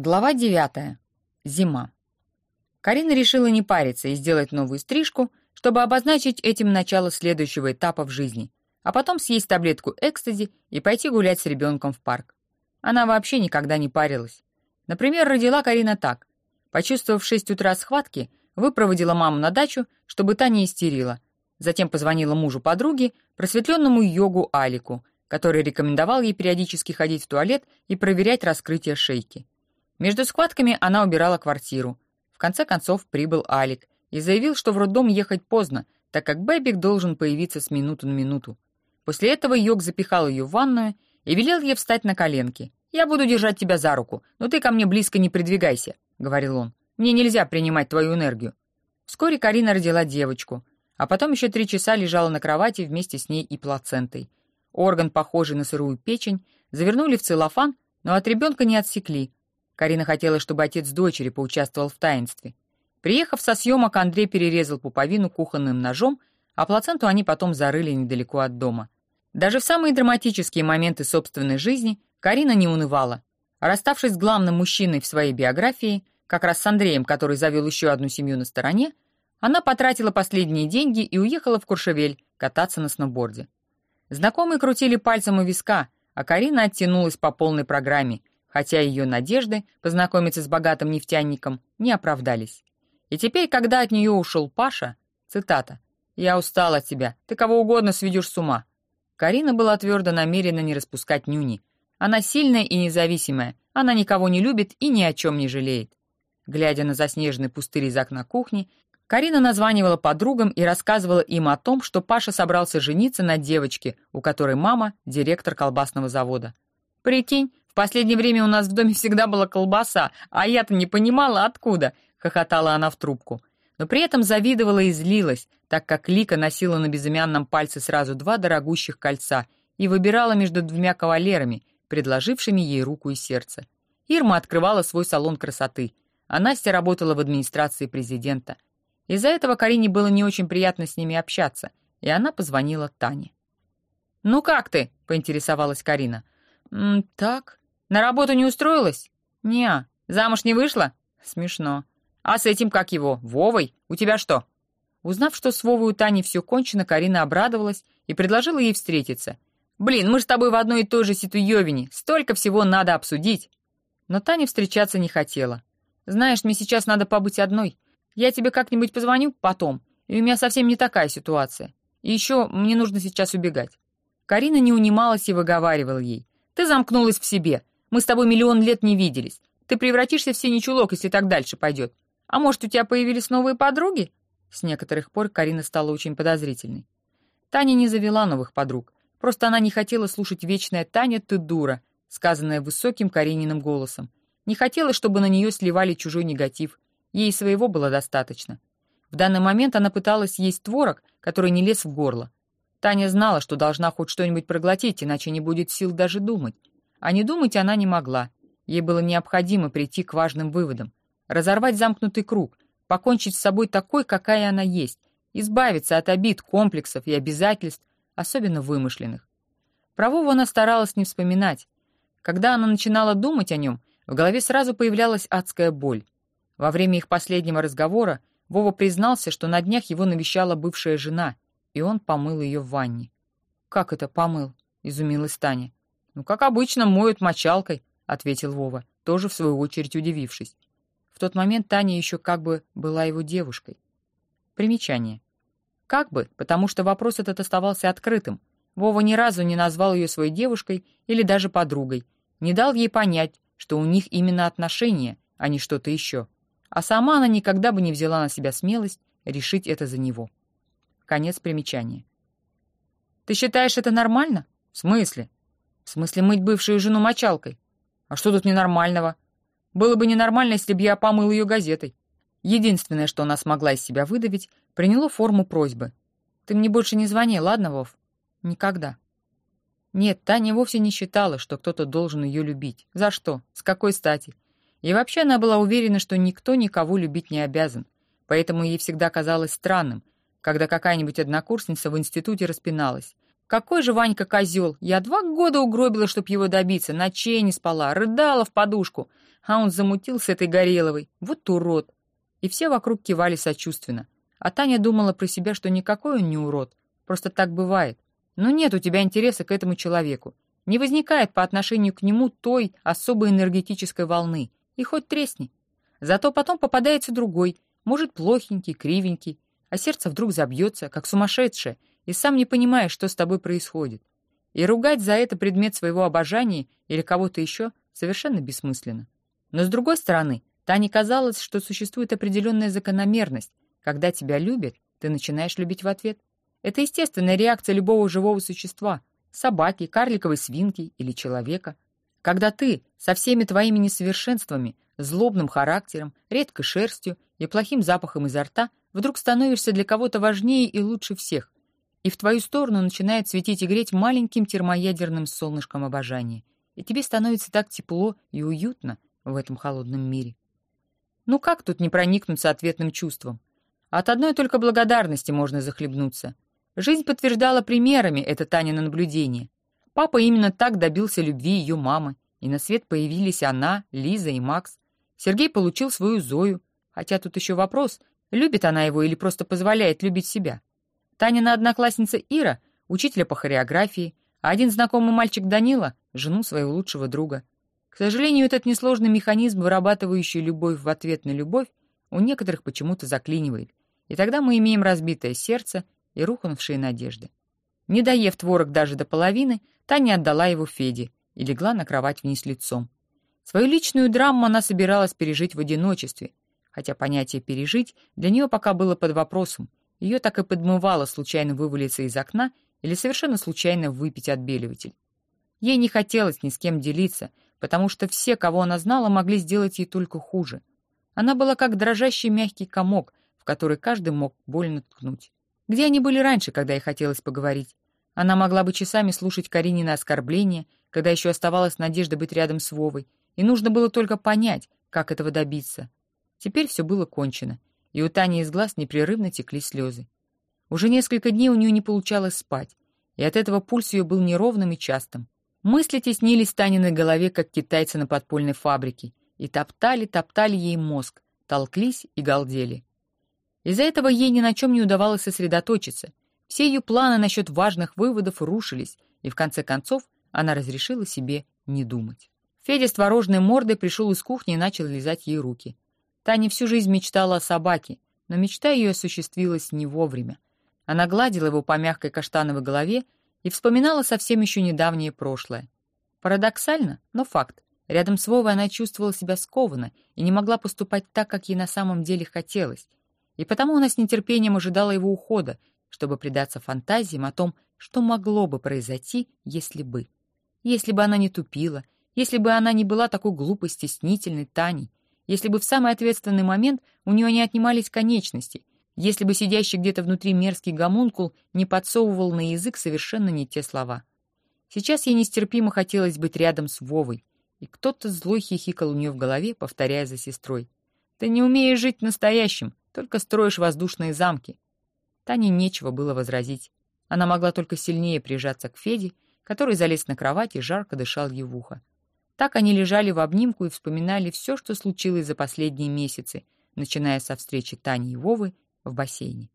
Глава девятая. Зима. Карина решила не париться и сделать новую стрижку, чтобы обозначить этим начало следующего этапа в жизни, а потом съесть таблетку экстази и пойти гулять с ребенком в парк. Она вообще никогда не парилась. Например, родила Карина так. Почувствовав в 6 утра схватки, выпроводила маму на дачу, чтобы та не истерила. Затем позвонила мужу подруги, просветленному йогу Алику, который рекомендовал ей периодически ходить в туалет и проверять раскрытие шейки. Между схватками она убирала квартиру. В конце концов прибыл Алик и заявил, что в роддом ехать поздно, так как Бэбик должен появиться с минуты на минуту. После этого Йог запихал ее в ванную и велел ей встать на коленки. «Я буду держать тебя за руку, но ты ко мне близко не придвигайся», — говорил он. «Мне нельзя принимать твою энергию». Вскоре Карина родила девочку, а потом еще три часа лежала на кровати вместе с ней и плацентой. Орган, похожий на сырую печень, завернули в целлофан, но от ребенка не отсекли, Карина хотела, чтобы отец дочери поучаствовал в таинстве. Приехав со съемок, Андрей перерезал пуповину кухонным ножом, а плаценту они потом зарыли недалеко от дома. Даже в самые драматические моменты собственной жизни Карина не унывала. Расставшись с главным мужчиной в своей биографии, как раз с Андреем, который завел еще одну семью на стороне, она потратила последние деньги и уехала в Куршевель кататься на сноуборде. Знакомые крутили пальцем у виска, а Карина оттянулась по полной программе, хотя ее надежды познакомиться с богатым нефтяником не оправдались. И теперь, когда от нее ушел Паша, цитата, «Я устал от тебя, ты кого угодно сведешь с ума». Карина была твердо намерена не распускать нюни. Она сильная и независимая, она никого не любит и ни о чем не жалеет. Глядя на заснеженный пустырь из окна кухни, Карина названивала подругам и рассказывала им о том, что Паша собрался жениться на девочке, у которой мама — директор колбасного завода. «Прикинь, последнее время у нас в доме всегда была колбаса, а я-то не понимала, откуда», — хохотала она в трубку. Но при этом завидовала и злилась, так как Лика носила на безымянном пальце сразу два дорогущих кольца и выбирала между двумя кавалерами, предложившими ей руку и сердце. Ирма открывала свой салон красоты, а Настя работала в администрации президента. Из-за этого Карине было не очень приятно с ними общаться, и она позвонила Тане. «Ну как ты?» — поинтересовалась Карина. «М «Так», на работу не устроилась? Не. Замуж не вышла? Смешно. А с этим, как его, Вовой, у тебя что? Узнав, что с Вовой у Тани все кончено, Карина обрадовалась и предложила ей встретиться. «Блин, мы с тобой в одной и той же ситуевине, столько всего надо обсудить!» Но Таня встречаться не хотела. «Знаешь, мне сейчас надо побыть одной. Я тебе как-нибудь позвоню потом, и у меня совсем не такая ситуация. И еще мне нужно сейчас убегать». Карина не унималась и выговаривала ей. «Ты замкнулась в себе. Мы с тобой миллион лет не виделись. Ты превратишься в синий чулок, если так дальше пойдет. А может, у тебя появились новые подруги?» С некоторых пор Карина стала очень подозрительной. Таня не завела новых подруг. Просто она не хотела слушать вечное «Таня, ты дура», сказанное высоким Карининым голосом. Не хотела, чтобы на нее сливали чужой негатив. Ей своего было достаточно. В данный момент она пыталась есть творог, который не лез в горло. Таня знала, что должна хоть что-нибудь проглотить, иначе не будет сил даже думать. А не думать она не могла. Ей было необходимо прийти к важным выводам. Разорвать замкнутый круг, покончить с собой такой, какая она есть, избавиться от обид, комплексов и обязательств, особенно вымышленных. Про Вову она старалась не вспоминать. Когда она начинала думать о нем, в голове сразу появлялась адская боль. Во время их последнего разговора Вова признался, что на днях его навещала бывшая жена, и он помыл ее в ванне. «Как это помыл?» — изумилась Таня. «Ну, как обычно, моют мочалкой», — ответил Вова, тоже в свою очередь удивившись. В тот момент Таня еще как бы была его девушкой. Примечание. Как бы, потому что вопрос этот оставался открытым. Вова ни разу не назвал ее своей девушкой или даже подругой, не дал ей понять, что у них именно отношения, а не что-то еще. А сама она никогда бы не взяла на себя смелость решить это за него. Конец примечания. «Ты считаешь это нормально?» «В смысле?» В смысле мыть бывшую жену мочалкой? А что тут ненормального? Было бы ненормально, если бы я помыл ее газетой. Единственное, что она смогла из себя выдавить, приняло форму просьбы. «Ты мне больше не звони, ладно, Вов?» «Никогда». Нет, Таня вовсе не считала, что кто-то должен ее любить. За что? С какой стати? И вообще она была уверена, что никто никого любить не обязан. Поэтому ей всегда казалось странным, когда какая-нибудь однокурсница в институте распиналась. Какой же Ванька козел! Я два года угробила, чтоб его добиться, ночей не спала, рыдала в подушку. а он замутил с этой Гореловой. Вот урод. И все вокруг кивали сочувственно. А Таня думала про себя, что никакой он не урод. Просто так бывает. Но нет у тебя интереса к этому человеку. Не возникает по отношению к нему той особой энергетической волны. И хоть тресни. Зато потом попадается другой, может, плохенький, кривенький, а сердце вдруг забьется, как сумасшедшее, и сам не понимаешь, что с тобой происходит. И ругать за это предмет своего обожания или кого-то еще совершенно бессмысленно. Но с другой стороны, Тане казалось, что существует определенная закономерность. Когда тебя любят, ты начинаешь любить в ответ. Это естественная реакция любого живого существа — собаки, карликовой свинки или человека. Когда ты со всеми твоими несовершенствами, злобным характером, редкой шерстью и плохим запахом изо рта вдруг становишься для кого-то важнее и лучше всех, и в твою сторону начинает светить и греть маленьким термоядерным солнышком обожания, и тебе становится так тепло и уютно в этом холодном мире. Ну как тут не проникнуться ответным чувством? От одной только благодарности можно захлебнуться. Жизнь подтверждала примерами это Танино наблюдение. Папа именно так добился любви ее мамы, и на свет появились она, Лиза и Макс. Сергей получил свою Зою, хотя тут еще вопрос, любит она его или просто позволяет любить себя. Танина одноклассница Ира — учителя по хореографии, а один знакомый мальчик Данила — жену своего лучшего друга. К сожалению, этот несложный механизм, вырабатывающий любовь в ответ на любовь, у некоторых почему-то заклинивает, и тогда мы имеем разбитое сердце и рухнувшие надежды. Не доев творог даже до половины, Таня отдала его Феде и легла на кровать вниз лицом. Свою личную драму она собиралась пережить в одиночестве, хотя понятие «пережить» для нее пока было под вопросом. Ее так и подмывало случайно вывалиться из окна или совершенно случайно выпить отбеливатель. Ей не хотелось ни с кем делиться, потому что все, кого она знала, могли сделать ей только хуже. Она была как дрожащий мягкий комок, в который каждый мог больно ткнуть. Где они были раньше, когда ей хотелось поговорить? Она могла бы часами слушать Каринина оскорбления, когда еще оставалась надежда быть рядом с Вовой, и нужно было только понять, как этого добиться. Теперь все было кончено, и у Тани из глаз непрерывно текли слезы. Уже несколько дней у нее не получалось спать, и от этого пульс ее был неровным и частым. Мысли теснились Таниной голове, как китайцы на подпольной фабрике, и топтали, топтали ей мозг, толклись и галдели. Из-за этого ей ни на чем не удавалось сосредоточиться. Все ее планы насчет важных выводов рушились, и в конце концов она разрешила себе не думать. Федя с творожной мордой пришел из кухни и начал лизать ей руки. Таня всю жизнь мечтала о собаке, но мечта ее осуществилась не вовремя. Она гладила его по мягкой каштановой голове и вспоминала совсем еще недавнее прошлое. Парадоксально, но факт. Рядом с Вовой она чувствовала себя скованно и не могла поступать так, как ей на самом деле хотелось. И потому она с нетерпением ожидала его ухода, чтобы предаться фантазиям о том, что могло бы произойти, если бы. Если бы она не тупила, если бы она не была такой глупой, стеснительной Таней, если бы в самый ответственный момент у нее не отнимались конечности, если бы сидящий где-то внутри мерзкий гомункул не подсовывал на язык совершенно не те слова. Сейчас ей нестерпимо хотелось быть рядом с Вовой, и кто-то злой хихикал у нее в голове, повторяя за сестрой. «Ты не умеешь жить настоящим, только строишь воздушные замки». Тане нечего было возразить. Она могла только сильнее прижаться к Феде, который залез на кровать и жарко дышал ей в ухо. Так они лежали в обнимку и вспоминали все, что случилось за последние месяцы, начиная со встречи Тани и Вовы в бассейне.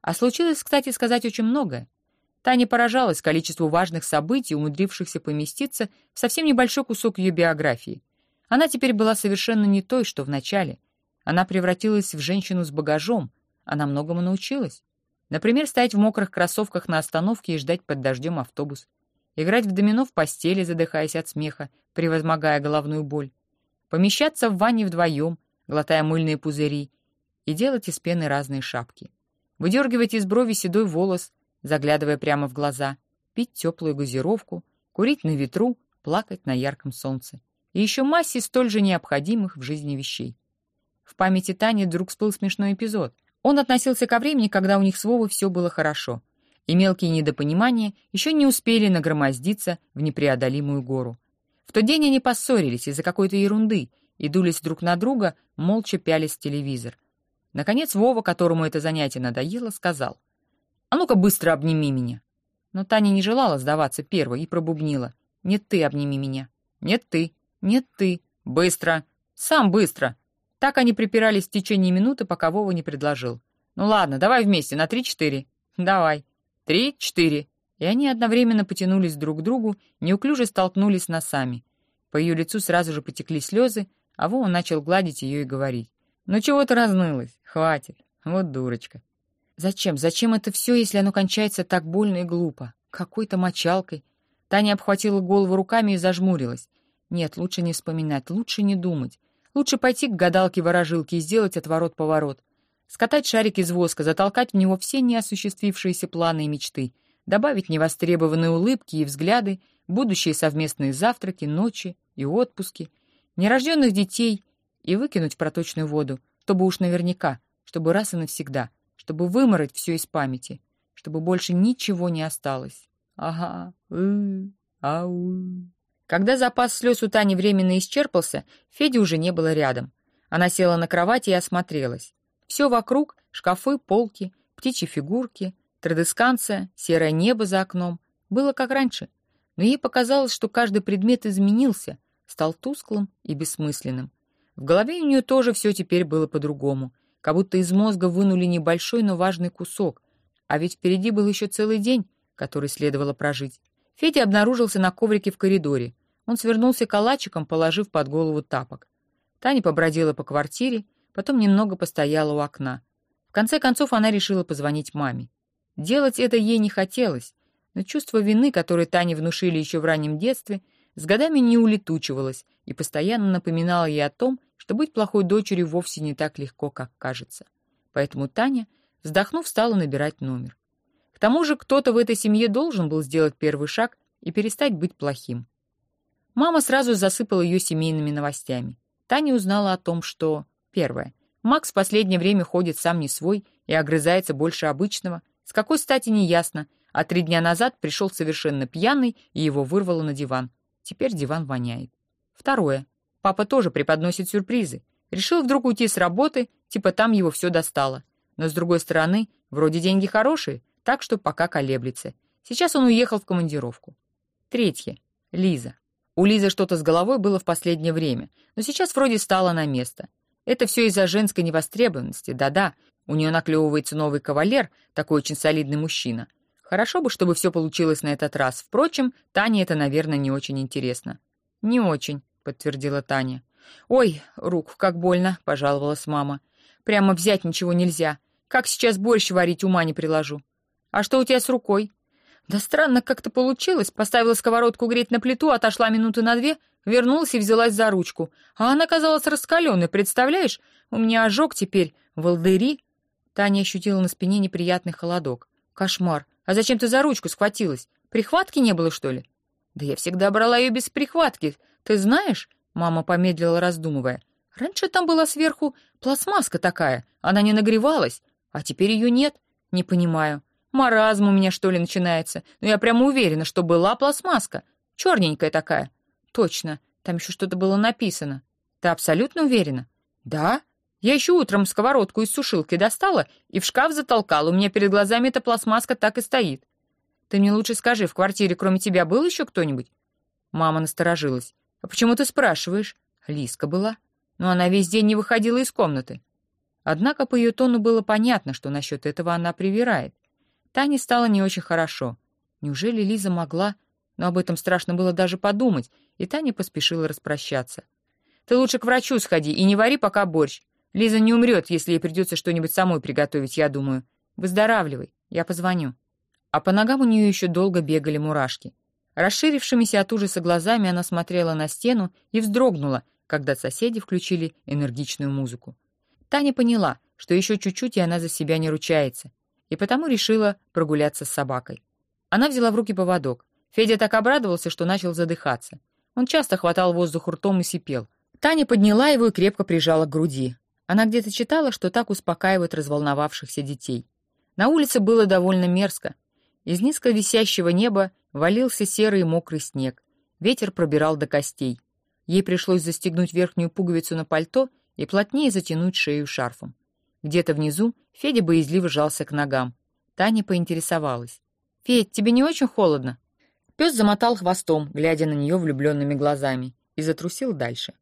А случилось, кстати сказать, очень многое. Таня поражалась количеству важных событий, умудрившихся поместиться в совсем небольшой кусок ее биографии. Она теперь была совершенно не той, что в начале. Она превратилась в женщину с багажом, она многому научилась. Например, стоять в мокрых кроссовках на остановке и ждать под дождем автобус играть в домино в постели, задыхаясь от смеха, превозмогая головную боль, помещаться в ванне вдвоем, глотая мыльные пузыри, и делать из пены разные шапки, выдергивать из брови седой волос, заглядывая прямо в глаза, пить теплую газировку, курить на ветру, плакать на ярком солнце. И еще массе столь же необходимых в жизни вещей. В памяти Тани вдруг всплыл смешной эпизод. Он относился ко времени, когда у них с Вовой все было хорошо и мелкие недопонимания еще не успели нагромоздиться в непреодолимую гору. В тот день они поссорились из-за какой-то ерунды и дулись друг на друга, молча пялись в телевизор. Наконец Вова, которому это занятие надоело, сказал, «А ну-ка быстро обними меня». Но Таня не желала сдаваться первой и пробубнила, «Нет ты, обними меня». «Нет ты, нет ты», «Быстро! Сам быстро!» Так они припирались в течение минуты, пока Вова не предложил. «Ну ладно, давай вместе, на три-четыре». «Давай». «Три-четыре». И они одновременно потянулись друг к другу, неуклюже столкнулись носами. По ее лицу сразу же потекли слезы, а Вова начал гладить ее и говорить. «Ну чего ты разнылась? Хватит. Вот дурочка». «Зачем? Зачем это все, если оно кончается так больно и глупо? Какой-то мочалкой?» Таня обхватила голову руками и зажмурилась. «Нет, лучше не вспоминать, лучше не думать. Лучше пойти к гадалке-ворожилке и сделать отворот-поворот. Скатать шарик из воска, затолкать в него все неосуществившиеся планы и мечты, добавить невостребованные улыбки и взгляды, будущие совместные завтраки, ночи и отпуски, нерожденных детей и выкинуть в проточную воду, чтобы уж наверняка, чтобы раз и навсегда, чтобы вымороть все из памяти, чтобы больше ничего не осталось. Ага, ы, ау. Когда запас слез у Тани временно исчерпался, Феди уже не было рядом. Она села на кровати и осмотрелась. Все вокруг — шкафы, полки, птичьи фигурки, традесканция, серое небо за окном — было как раньше. Но ей показалось, что каждый предмет изменился, стал тусклым и бессмысленным. В голове у нее тоже все теперь было по-другому, как будто из мозга вынули небольшой, но важный кусок, а ведь впереди был еще целый день, который следовало прожить. Федя обнаружился на коврике в коридоре. Он свернулся калачиком, положив под голову тапок. Таня побродила по квартире, потом немного постояла у окна. В конце концов она решила позвонить маме. Делать это ей не хотелось, но чувство вины, которое Тане внушили еще в раннем детстве, с годами не улетучивалось и постоянно напоминало ей о том, что быть плохой дочерью вовсе не так легко, как кажется. Поэтому Таня, вздохнув, стала набирать номер. К тому же кто-то в этой семье должен был сделать первый шаг и перестать быть плохим. Мама сразу засыпала ее семейными новостями. Таня узнала о том, что... Первое. Макс в последнее время ходит сам не свой и огрызается больше обычного. С какой стати, не ясно, а три дня назад пришел совершенно пьяный, и его вырвало на диван. Теперь диван воняет. Второе. Папа тоже преподносит сюрпризы. Решил вдруг уйти с работы, типа там его все достало. Но с другой стороны, вроде деньги хорошие, так что пока колеблется. Сейчас он уехал в командировку. Третье. Лиза. У Лизы что-то с головой было в последнее время, но сейчас вроде стало на место. Это все из-за женской невостребованности, да-да. У нее наклевывается новый кавалер, такой очень солидный мужчина. Хорошо бы, чтобы все получилось на этот раз. Впрочем, Тане это, наверное, не очень интересно. «Не очень», — подтвердила Таня. «Ой, рук, как больно», — пожаловалась мама. «Прямо взять ничего нельзя. Как сейчас борщ варить, ума не приложу». «А что у тебя с рукой?» «Да странно как-то получилось. Поставила сковородку греть на плиту, отошла минуты на две, вернулась и взялась за ручку. А она казалась раскаленной, представляешь? У меня ожог теперь, волдыри». Таня ощутила на спине неприятный холодок. «Кошмар. А зачем ты за ручку схватилась? Прихватки не было, что ли? Да я всегда брала ее без прихватки. Ты знаешь? Мама помедлила, раздумывая. Раньше там была сверху пластмасска такая. Она не нагревалась. А теперь ее нет. Не понимаю. Маразм у меня, что ли, начинается. Но я прямо уверена, что была пластмасска. Черненькая такая. Точно. Там еще что-то было написано. Ты абсолютно уверена? Да. Я еще утром сковородку из сушилки достала и в шкаф затолкала. У меня перед глазами эта пластмасска так и стоит. Ты мне лучше скажи, в квартире кроме тебя был еще кто-нибудь? Мама насторожилась. А почему ты спрашиваешь? Лиска была. Но она весь день не выходила из комнаты. Однако по ее тону было понятно, что насчет этого она привирает. Тане стало не очень хорошо. Неужели Лиза могла... Но об этом страшно было даже подумать, и Таня поспешила распрощаться. «Ты лучше к врачу сходи и не вари пока борщ. Лиза не умрет, если ей придется что-нибудь самой приготовить, я думаю. Выздоравливай, я позвоню. А по ногам у нее еще долго бегали мурашки. Расширившимися от ужаса глазами она смотрела на стену и вздрогнула, когда соседи включили энергичную музыку. Таня поняла, что еще чуть-чуть, и она за себя не ручается, и потому решила прогуляться с собакой. Она взяла в руки поводок. Федя так обрадовался, что начал задыхаться. Он часто хватал воздух ртом и сипел. Таня подняла его и крепко прижала к груди. Она где-то читала, что так успокаивают разволновавшихся детей. На улице было довольно мерзко. Из низко висящего неба валился серый мокрый снег. Ветер пробирал до костей. Ей пришлось застегнуть верхнюю пуговицу на пальто и плотнее затянуть шею шарфом. Где-то внизу Федя боязливо жался к ногам. Таня поинтересовалась. «Федь, тебе не очень холодно?» Пес замотал хвостом, глядя на нее влюбленными глазами, и затрусил дальше.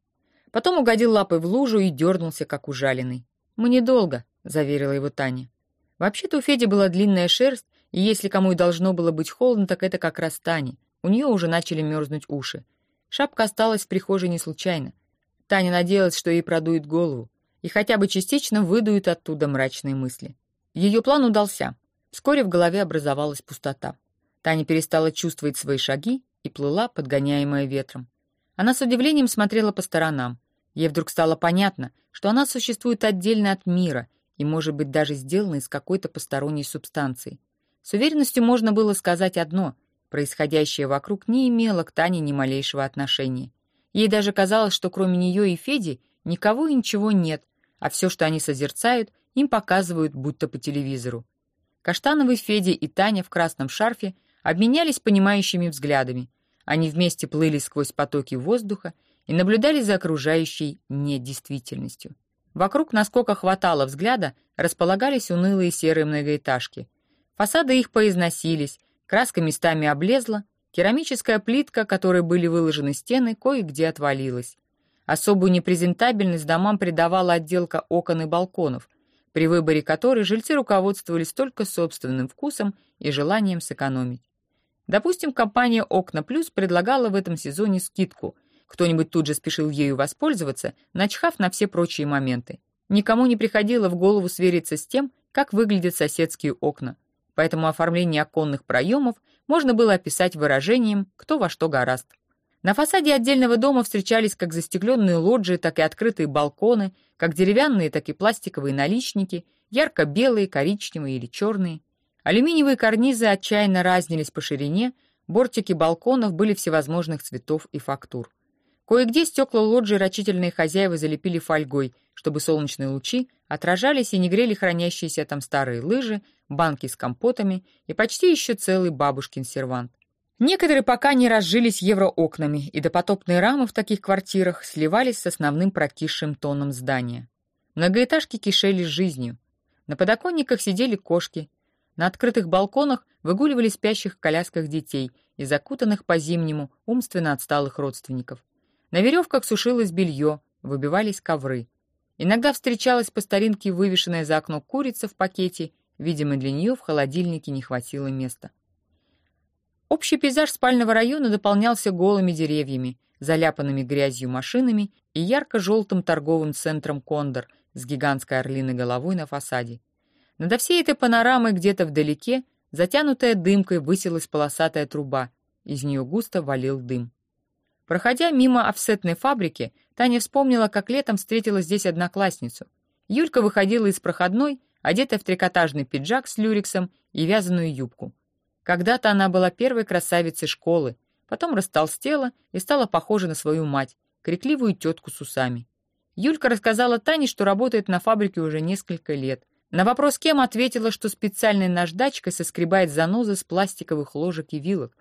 Потом угодил лапой в лужу и дернулся, как ужаленный. «Мы недолго», — заверила его Таня. Вообще-то у Феди была длинная шерсть, и если кому и должно было быть холодно, так это как раз Тане. У нее уже начали мерзнуть уши. Шапка осталась в прихожей не случайно. Таня надеялась, что ей продует голову, и хотя бы частично выдует оттуда мрачные мысли. Ее план удался. Вскоре в голове образовалась пустота. Таня перестала чувствовать свои шаги и плыла, подгоняемая ветром. Она с удивлением смотрела по сторонам. Ей вдруг стало понятно, что она существует отдельно от мира и, может быть, даже сделана из какой-то посторонней субстанции. С уверенностью можно было сказать одно — происходящее вокруг не имело к Тане ни малейшего отношения. Ей даже казалось, что кроме нее и Феди никого и ничего нет, а все, что они созерцают, им показывают будто по телевизору. Каштановый Федя и Таня в красном шарфе обменялись понимающими взглядами. Они вместе плыли сквозь потоки воздуха и наблюдали за окружающей недействительностью. Вокруг, насколько хватало взгляда, располагались унылые серые многоэтажки. Фасады их поизносились, краска местами облезла, керамическая плитка, которой были выложены стены, кое-где отвалилась. Особую непрезентабельность домам придавала отделка окон и балконов, при выборе которой жильцы руководствовались только собственным вкусом и желанием сэкономить. Допустим, компания «Окна Плюс» предлагала в этом сезоне скидку. Кто-нибудь тут же спешил ею воспользоваться, начхав на все прочие моменты. Никому не приходило в голову свериться с тем, как выглядят соседские окна. Поэтому оформление оконных проемов можно было описать выражением «кто во что гораст». На фасаде отдельного дома встречались как застекленные лоджии, так и открытые балконы, как деревянные, так и пластиковые наличники, ярко-белые, коричневые или черные. Алюминиевые карнизы отчаянно разнились по ширине, бортики балконов были всевозможных цветов и фактур. Кое-где стекла лоджии рачительные хозяева залепили фольгой, чтобы солнечные лучи отражались и не грели хранящиеся там старые лыжи, банки с компотами и почти еще целый бабушкин сервант. Некоторые пока не разжились евроокнами, и допотопные рамы в таких квартирах сливались с основным прокисшим тоном здания. Многоэтажки кишели жизнью. На подоконниках сидели кошки. На открытых балконах выгуливали спящих в колясках детей и закутанных по-зимнему умственно отсталых родственников. На веревках сушилось белье, выбивались ковры. Иногда встречалась по старинке вывешенная за окно курица в пакете, видимо, для нее в холодильнике не хватило места. Общий пейзаж спального района дополнялся голыми деревьями, заляпанными грязью машинами и ярко-желтым торговым центром «Кондор» с гигантской орлиной головой на фасаде. Над всей этой панорамой где-то вдалеке, затянутая дымкой, высилась полосатая труба, из нее густо валил дым. Проходя мимо офсетной фабрики, Таня вспомнила, как летом встретила здесь одноклассницу. Юлька выходила из проходной, одетая в трикотажный пиджак с люрексом и вязаную юбку. Когда-то она была первой красавицей школы, потом растолстела и стала похожа на свою мать, крикливую тетку с усами. Юлька рассказала Тане, что работает на фабрике уже несколько лет. На вопрос кем ответила, что специальной наждачкой соскребает занозы с пластиковых ложек и вилок.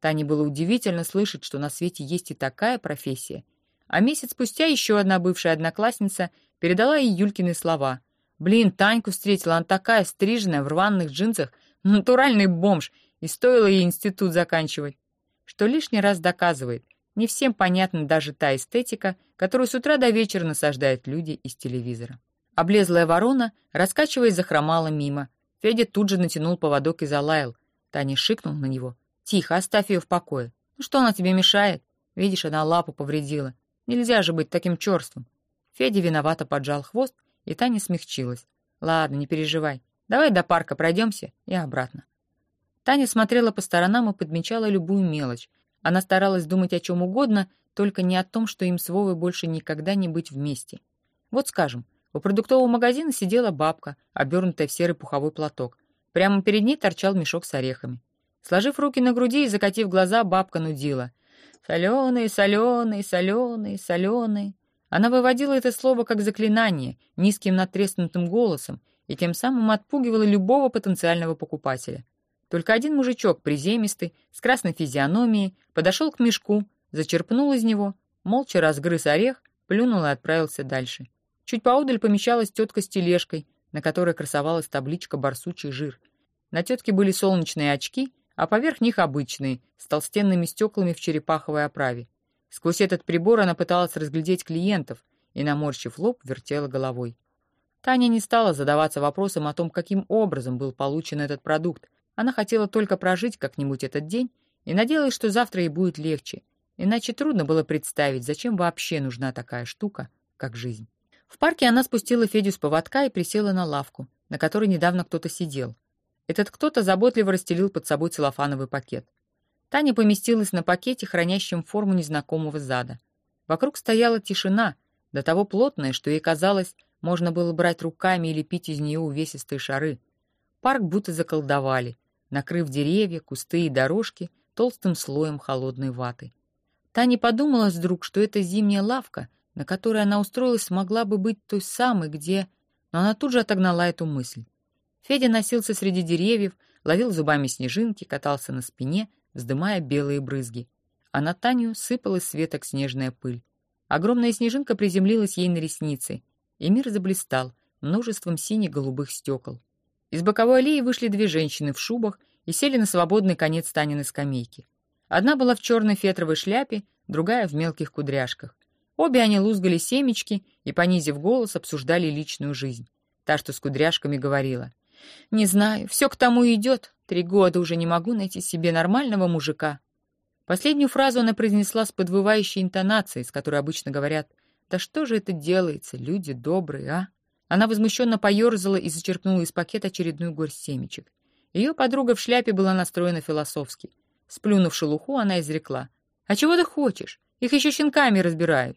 Тане было удивительно слышать, что на свете есть и такая профессия. А месяц спустя еще одна бывшая одноклассница передала ей Юлькины слова. «Блин, Таньку встретила, она такая стриженная, в рваных джинсах, натуральный бомж, и стоило ей институт заканчивать. Что лишний раз доказывает, не всем понятна даже та эстетика, которую с утра до вечера насаждают люди из телевизора. Облезлая ворона, раскачиваясь, захромала мимо. Федя тут же натянул поводок и залаял. Таня шикнул на него. «Тихо, оставь ее в покое. Ну что она тебе мешает? Видишь, она лапу повредила. Нельзя же быть таким черством». Федя виновато поджал хвост, и Таня смягчилась. «Ладно, не переживай. Давай до парка пройдемся и обратно». Таня смотрела по сторонам и подмечала любую мелочь. Она старалась думать о чем угодно, только не о том, что им с Вовой больше никогда не быть вместе. Вот скажем, у продуктового магазина сидела бабка, обернутая в серый пуховой платок. Прямо перед ней торчал мешок с орехами. Сложив руки на груди и закатив глаза, бабка нудила. «Соленый, соленый, соленый, соленый». Она выводила это слово как заклинание, низким натреснутым голосом, и тем самым отпугивала любого потенциального покупателя. Только один мужичок, приземистый, с красной физиономией, подошел к мешку, зачерпнул из него, молча разгрыз орех, плюнул и отправился дальше. Чуть поодаль помещалась тетка с тележкой, на которой красовалась табличка «Барсучий жир». На тетке были солнечные очки, а поверх них обычные, с толстенными стеклами в черепаховой оправе. Сквозь этот прибор она пыталась разглядеть клиентов и, наморщив лоб, вертела головой. Таня не стала задаваться вопросом о том, каким образом был получен этот продукт. Она хотела только прожить как-нибудь этот день и надеялась, что завтра ей будет легче. Иначе трудно было представить, зачем вообще нужна такая штука, как жизнь. В парке она спустила Федю с поводка и присела на лавку, на которой недавно кто-то сидел. Этот кто-то заботливо расстелил под собой целлофановый пакет. Таня поместилась на пакете, хранящем форму незнакомого зада. Вокруг стояла тишина, до того плотная, что ей казалось, можно было брать руками или пить из нее увесистые шары. Парк будто заколдовали, накрыв деревья, кусты и дорожки толстым слоем холодной ваты. Таня подумала вдруг, что эта зимняя лавка, на которой она устроилась, могла бы быть той самой, где... Но она тут же отогнала эту мысль. Федя носился среди деревьев, ловил зубами снежинки, катался на спине, вздымая белые брызги. А на Таню сыпалась с веток снежная пыль. Огромная снежинка приземлилась ей на ресницы, и мир заблистал множеством сине-голубых стекол. Из боковой аллеи вышли две женщины в шубах и сели на свободный конец Таниной скамейки. Одна была в черной фетровой шляпе, другая в мелких кудряшках. Обе они лузгали семечки и, понизив голос, обсуждали личную жизнь. Та, что с кудряшками, говорила. «Не знаю, все к тому идет. Три года уже не могу найти себе нормального мужика». Последнюю фразу она произнесла с подвывающей интонацией, с которой обычно говорят да что же это делается, люди добрые, а? Она возмущенно поерзала и зачерпнула из пакета очередную горсть семечек. Ее подруга в шляпе была настроена философски. Сплюнув шелуху, она изрекла. «А чего ты хочешь? Их еще щенками разбирают».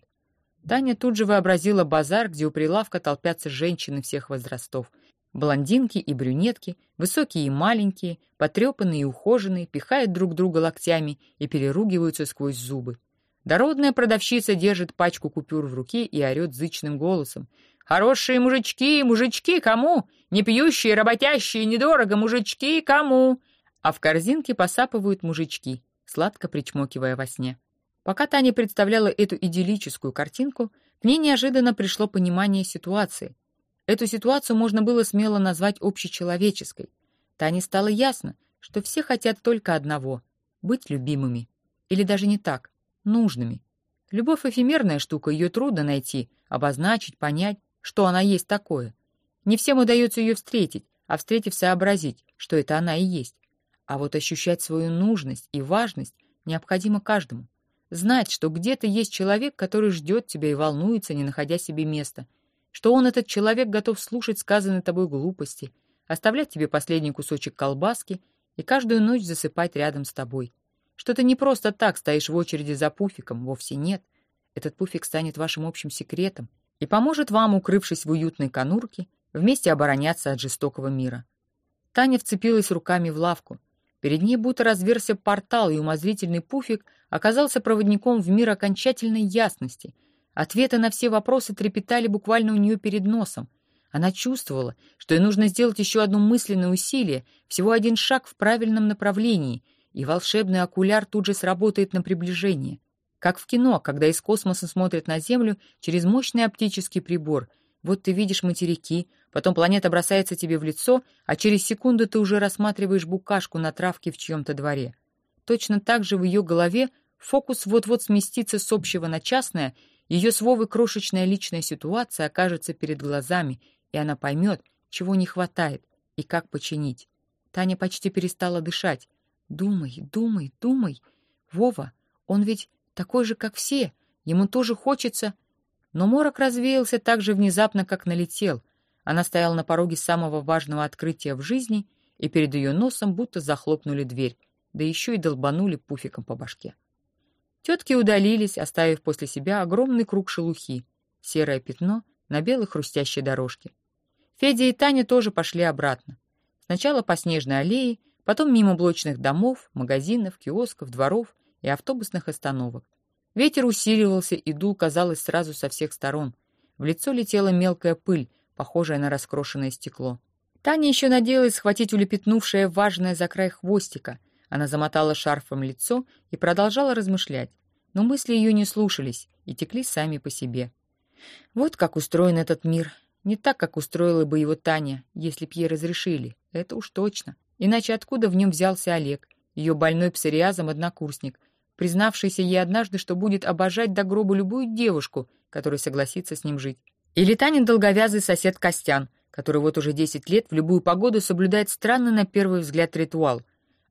Таня тут же вообразила базар, где у прилавка толпятся женщины всех возрастов. Блондинки и брюнетки, высокие и маленькие, потрепанные и ухоженные, пихают друг друга локтями и переругиваются сквозь зубы. Дородная продавщица держит пачку купюр в руке и орет зычным голосом. «Хорошие мужички, мужички, кому? Не пьющие, работящие, недорого, мужички, кому?» А в корзинке посапывают мужички, сладко причмокивая во сне. Пока Таня представляла эту идиллическую картинку, к ней неожиданно пришло понимание ситуации. Эту ситуацию можно было смело назвать общечеловеческой. Тане стало ясно, что все хотят только одного — быть любимыми. Или даже не так нужными. Любовь — эфемерная штука, ее трудно найти, обозначить, понять, что она есть такое. Не всем удается ее встретить, а встретив, сообразить, что это она и есть. А вот ощущать свою нужность и важность необходимо каждому. Знать, что где-то есть человек, который ждет тебя и волнуется, не находя себе места. Что он, этот человек, готов слушать сказанные тобой глупости, оставлять тебе последний кусочек колбаски и каждую ночь засыпать рядом с тобой что ты не просто так стоишь в очереди за пуфиком, вовсе нет. Этот пуфик станет вашим общим секретом и поможет вам, укрывшись в уютной конурке, вместе обороняться от жестокого мира. Таня вцепилась руками в лавку. Перед ней будто разверся портал, и умозрительный пуфик оказался проводником в мир окончательной ясности. Ответы на все вопросы трепетали буквально у нее перед носом. Она чувствовала, что ей нужно сделать еще одно мысленное усилие, всего один шаг в правильном направлении — и волшебный окуляр тут же сработает на приближение. Как в кино, когда из космоса смотрят на Землю через мощный оптический прибор. Вот ты видишь материки, потом планета бросается тебе в лицо, а через секунду ты уже рассматриваешь букашку на травке в чьем-то дворе. Точно так же в ее голове фокус вот-вот сместится с общего на частное, ее с Вовой крошечная личная ситуация окажется перед глазами, и она поймет, чего не хватает и как починить. Таня почти перестала дышать. Думай, думай, думай. Вова, он ведь такой же, как все. Ему тоже хочется. Но морок развеялся так же внезапно, как налетел. Она стояла на пороге самого важного открытия в жизни, и перед ее носом будто захлопнули дверь, да еще и долбанули пуфиком по башке. Тетки удалились, оставив после себя огромный круг шелухи, серое пятно на белой хрустящей дорожке. Федя и Таня тоже пошли обратно. Сначала по снежной аллее, потом мимо блочных домов, магазинов, киосков, дворов и автобусных остановок. Ветер усиливался и дул, казалось, сразу со всех сторон. В лицо летела мелкая пыль, похожая на раскрошенное стекло. Таня еще надеялась схватить улепетнувшее важное за край хвостика. Она замотала шарфом лицо и продолжала размышлять. Но мысли ее не слушались и текли сами по себе. Вот как устроен этот мир. Не так, как устроила бы его Таня, если б ей разрешили. Это уж точно. Иначе откуда в нем взялся Олег, ее больной псориазом однокурсник, признавшийся ей однажды, что будет обожать до гроба любую девушку, которая согласится с ним жить. Или Танин долговязый сосед Костян, который вот уже 10 лет в любую погоду соблюдает странный на первый взгляд ритуал.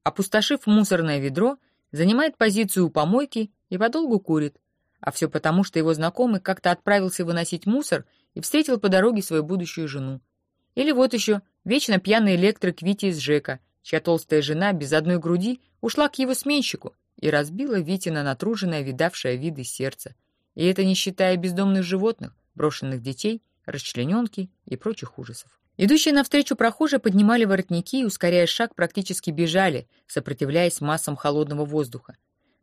Опустошив мусорное ведро, занимает позицию у помойки и подолгу курит. А все потому, что его знакомый как-то отправился выносить мусор и встретил по дороге свою будущую жену. Или вот еще вечно пьяный электрик Витя из ЖЭКа, чья толстая жена без одной груди ушла к его сменщику и разбила Витина натруженное, видавшее виды сердце. И это не считая бездомных животных, брошенных детей, расчлененки и прочих ужасов. Идущие навстречу прохожие поднимали воротники и, ускоряя шаг, практически бежали, сопротивляясь массам холодного воздуха.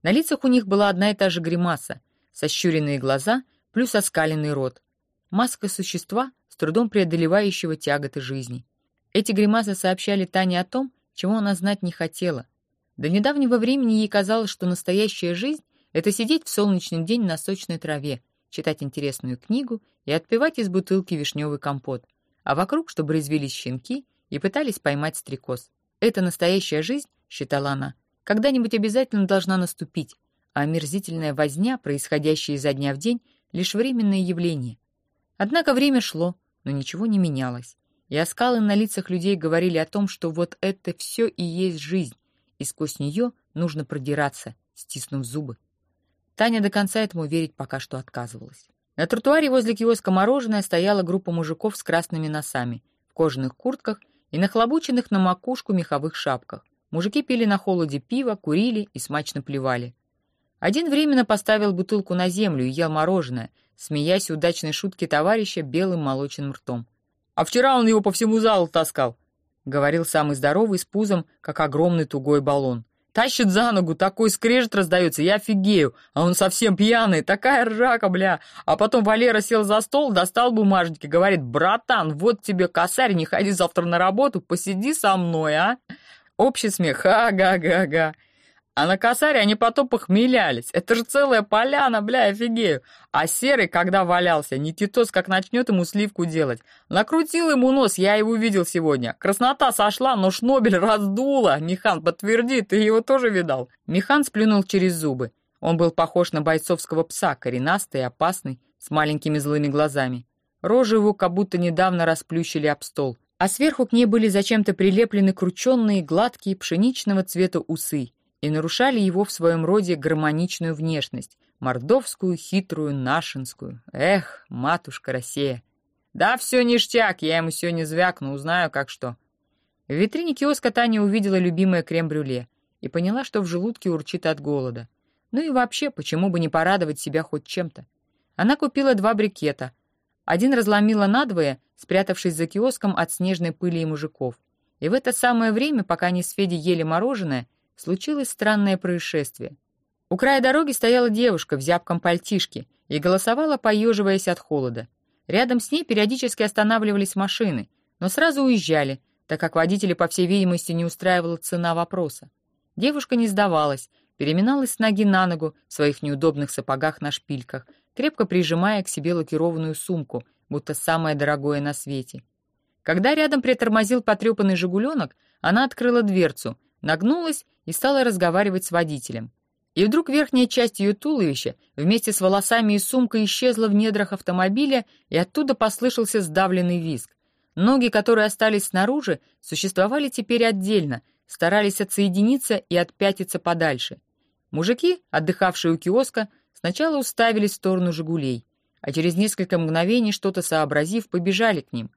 На лицах у них была одна и та же гримаса, сощуренные глаза плюс оскаленный рот. Маска существа, с трудом преодолевающего тяготы жизни. Эти гримасы сообщали Тане о том, чего она знать не хотела. До недавнего времени ей казалось, что настоящая жизнь — это сидеть в солнечный день на сочной траве, читать интересную книгу и отпивать из бутылки вишневый компот, а вокруг, чтобы резвились щенки и пытались поймать стрекоз. Это настоящая жизнь, считала она, когда-нибудь обязательно должна наступить, а омерзительная возня, происходящая изо дня в день, лишь временное явление. Однако время шло, но ничего не менялось. И оскалы на лицах людей говорили о том, что вот это все и есть жизнь, и сквозь нее нужно продираться, стиснув зубы. Таня до конца этому верить пока что отказывалась. На тротуаре возле киоска мороженое стояла группа мужиков с красными носами, в кожаных куртках и нахлобученных на макушку меховых шапках. Мужики пили на холоде пиво, курили и смачно плевали. Один временно поставил бутылку на землю и ел мороженое, смеясь удачной шутке товарища белым молочным ртом. «А вчера он его по всему залу таскал», — говорил самый здоровый с пузом, как огромный тугой баллон. «Тащит за ногу, такой скрежет раздается, я офигею, а он совсем пьяный, такая ржака, бля». А потом Валера сел за стол, достал бумажники, говорит, «Братан, вот тебе косарь, не ходи завтра на работу, посиди со мной, а?» Общий смех, ага-га-га. А на косаре они потом похмелялись. Это же целая поляна, бля, офигею. А Серый, когда валялся, Никитос как начнет ему сливку делать. Накрутил ему нос, я его видел сегодня. Краснота сошла, но шнобель раздуло. Михан подтвердит, ты его тоже видал. Михан сплюнул через зубы. Он был похож на бойцовского пса, коренастый опасный, с маленькими злыми глазами. Рожи его как будто недавно расплющили об стол. А сверху к ней были зачем-то прилеплены крученные, гладкие, пшеничного цвета усы и нарушали его в своем роде гармоничную внешность, мордовскую, хитрую, нашинскую. Эх, матушка Россия! Да все ништяк, я ему сегодня звякну, узнаю, как что. В витрине киоска Таня увидела любимое крем-брюле и поняла, что в желудке урчит от голода. Ну и вообще, почему бы не порадовать себя хоть чем-то? Она купила два брикета. Один разломила надвое, спрятавшись за киоском от снежной пыли и мужиков. И в это самое время, пока они с Федей ели мороженое, случилось странное происшествие. У края дороги стояла девушка в зябком пальтишке и голосовала, поеживаясь от холода. Рядом с ней периодически останавливались машины, но сразу уезжали, так как водители, по всей видимости, не устраивала цена вопроса. Девушка не сдавалась, переминалась с ноги на ногу в своих неудобных сапогах на шпильках, крепко прижимая к себе лакированную сумку, будто самое дорогое на свете. Когда рядом притормозил потрепанный «Жигуленок», она открыла дверцу, нагнулась и стала разговаривать с водителем. И вдруг верхняя часть ее туловища вместе с волосами и сумкой исчезла в недрах автомобиля, и оттуда послышался сдавленный визг. Ноги, которые остались снаружи, существовали теперь отдельно, старались отсоединиться и отпятиться подальше. Мужики, отдыхавшие у киоска, сначала уставились в сторону «Жигулей», а через несколько мгновений, что-то сообразив, побежали к ним.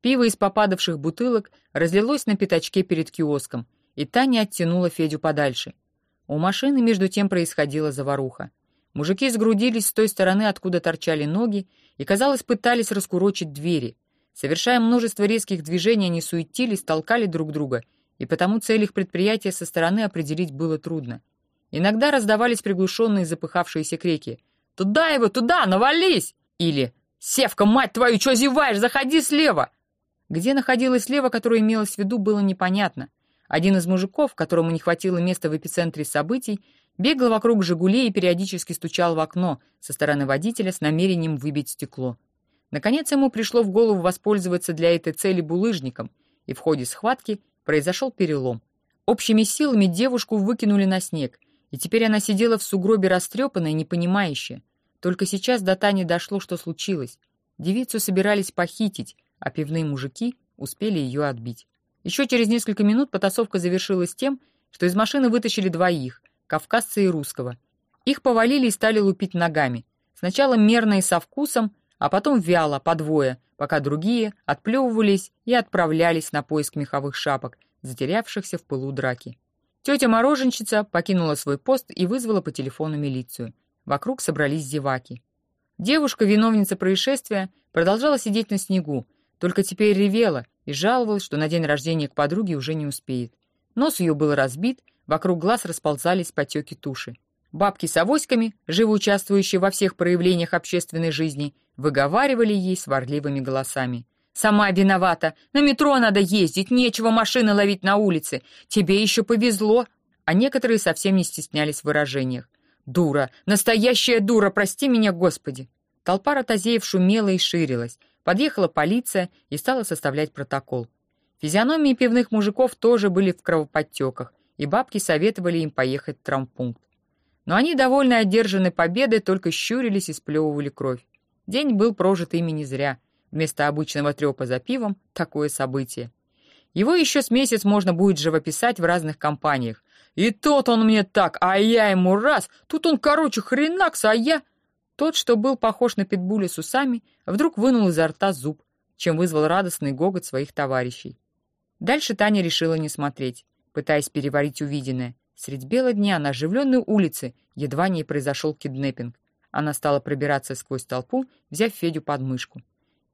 Пиво из попадавших бутылок разлилось на пятачке перед киоском, и Таня оттянула Федю подальше. У машины между тем происходила заваруха. Мужики сгрудились с той стороны, откуда торчали ноги, и, казалось, пытались раскурочить двери. Совершая множество резких движений, они суетились, толкали друг друга, и потому цель их предприятия со стороны определить было трудно. Иногда раздавались приглушенные запыхавшиеся крики «Туда его, туда, навались!» или «Севка, мать твою, что зеваешь, заходи слева!» Где находилась слева, которая имелась в виду, было непонятно. Один из мужиков, которому не хватило места в эпицентре событий, бегал вокруг «Жигулей» и периодически стучал в окно со стороны водителя с намерением выбить стекло. Наконец ему пришло в голову воспользоваться для этой цели булыжником, и в ходе схватки произошел перелом. Общими силами девушку выкинули на снег, И теперь она сидела в сугробе растрепанная, непонимающая. Только сейчас до Тани дошло, что случилось. Девицу собирались похитить, а пивные мужики успели ее отбить. Еще через несколько минут потасовка завершилась тем, что из машины вытащили двоих, кавказца и русского. Их повалили и стали лупить ногами. Сначала мерно и со вкусом, а потом вяло, по двое, пока другие отплевывались и отправлялись на поиск меховых шапок, затерявшихся в пылу драки. Тетя-мороженщица покинула свой пост и вызвала по телефону милицию. Вокруг собрались зеваки. Девушка, виновница происшествия, продолжала сидеть на снегу, только теперь ревела и жаловалась, что на день рождения к подруге уже не успеет. Нос ее был разбит, вокруг глаз расползались потеки туши. Бабки с авоськами, живо участвующие во всех проявлениях общественной жизни, выговаривали ей сварливыми голосами. «Сама виновата! На метро надо ездить, нечего машины ловить на улице! Тебе еще повезло!» А некоторые совсем не стеснялись в выражениях. «Дура! Настоящая дура! Прости меня, Господи!» Толпа ротозеев шумела и ширилась. Подъехала полиция и стала составлять протокол. Физиономии пивных мужиков тоже были в кровоподтеках, и бабки советовали им поехать в травмпункт. Но они, довольно одержанной победой, только щурились и сплевывали кровь. День был прожит ими не зря. Вместо обычного трепа за пивом — такое событие. Его еще с месяц можно будет живописать в разных компаниях. И тот он мне так, а я ему раз. Тут он, короче, хренакс, а я... Тот, что был похож на питбуля с усами, вдруг вынул изо рта зуб, чем вызвал радостный гогот своих товарищей. Дальше Таня решила не смотреть, пытаясь переварить увиденное. Средь бела дня на оживленной улице едва не произошел киднеппинг. Она стала пробираться сквозь толпу, взяв Федю под мышку.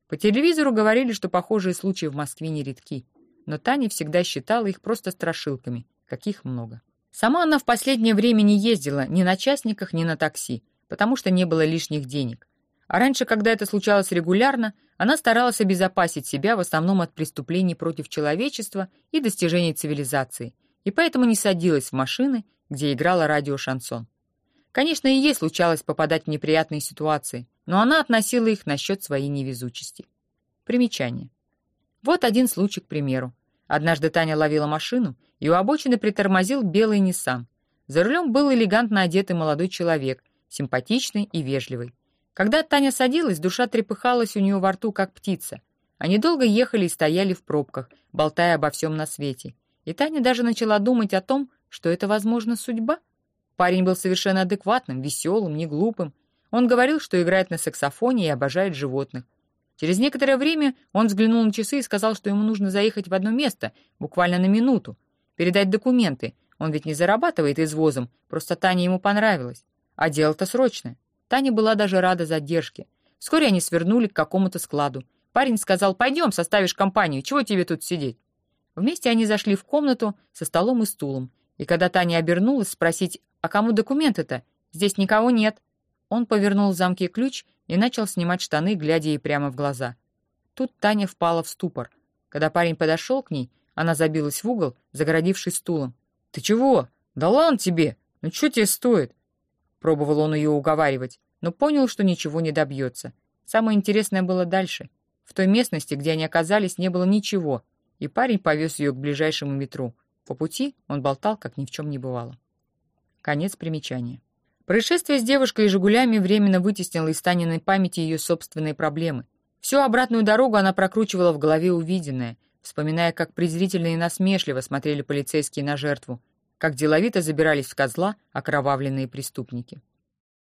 По телевизору говорили, что похожие случаи в Москве нередки, но Таня всегда считала их просто страшилками, каких много. Сама она в последнее время не ездила ни на частниках, ни на такси, потому что не было лишних денег. А раньше, когда это случалось регулярно, она старалась обезопасить себя в основном от преступлений против человечества и достижений цивилизации, и поэтому не садилась в машины, где играла радиошансон. Конечно, и ей случалось попадать в неприятные ситуации, но она относила их насчет своей невезучести. Примечание. Вот один случай, к примеру. Однажды Таня ловила машину, и у обочины притормозил белый Ниссан. За рулем был элегантно одетый молодой человек, симпатичный и вежливый. Когда Таня садилась, душа трепыхалась у нее во рту, как птица. Они долго ехали и стояли в пробках, болтая обо всем на свете. И Таня даже начала думать о том, что это, возможно, судьба. Парень был совершенно адекватным, веселым, не глупым. Он говорил, что играет на саксофоне и обожает животных. Через некоторое время он взглянул на часы и сказал, что ему нужно заехать в одно место, буквально на минуту, передать документы. Он ведь не зарабатывает извозом, просто Таня ему понравилась. А дело-то срочное. Таня была даже рада задержке. Вскоре они свернули к какому-то складу. Парень сказал, «Пойдем, составишь компанию, чего тебе тут сидеть?» Вместе они зашли в комнату со столом и стулом. И когда Таня обернулась спросить, «А кому документы-то? Здесь никого нет». Он повернул замки ключ и начал снимать штаны, глядя ей прямо в глаза. Тут Таня впала в ступор. Когда парень подошел к ней, она забилась в угол, загородившись стулом. «Ты чего? Да ладно тебе! Ну что тебе стоит?» Пробовал он ее уговаривать, но понял, что ничего не добьется. Самое интересное было дальше. В той местности, где они оказались, не было ничего, и парень повез ее к ближайшему метру. По пути он болтал, как ни в чем не бывало. Конец примечания. Происшествие с девушкой и «Жигулями» временно вытеснило из Таниной памяти ее собственные проблемы. Всю обратную дорогу она прокручивала в голове увиденное, вспоминая, как презрительно и насмешливо смотрели полицейские на жертву, как деловито забирались в козла окровавленные преступники.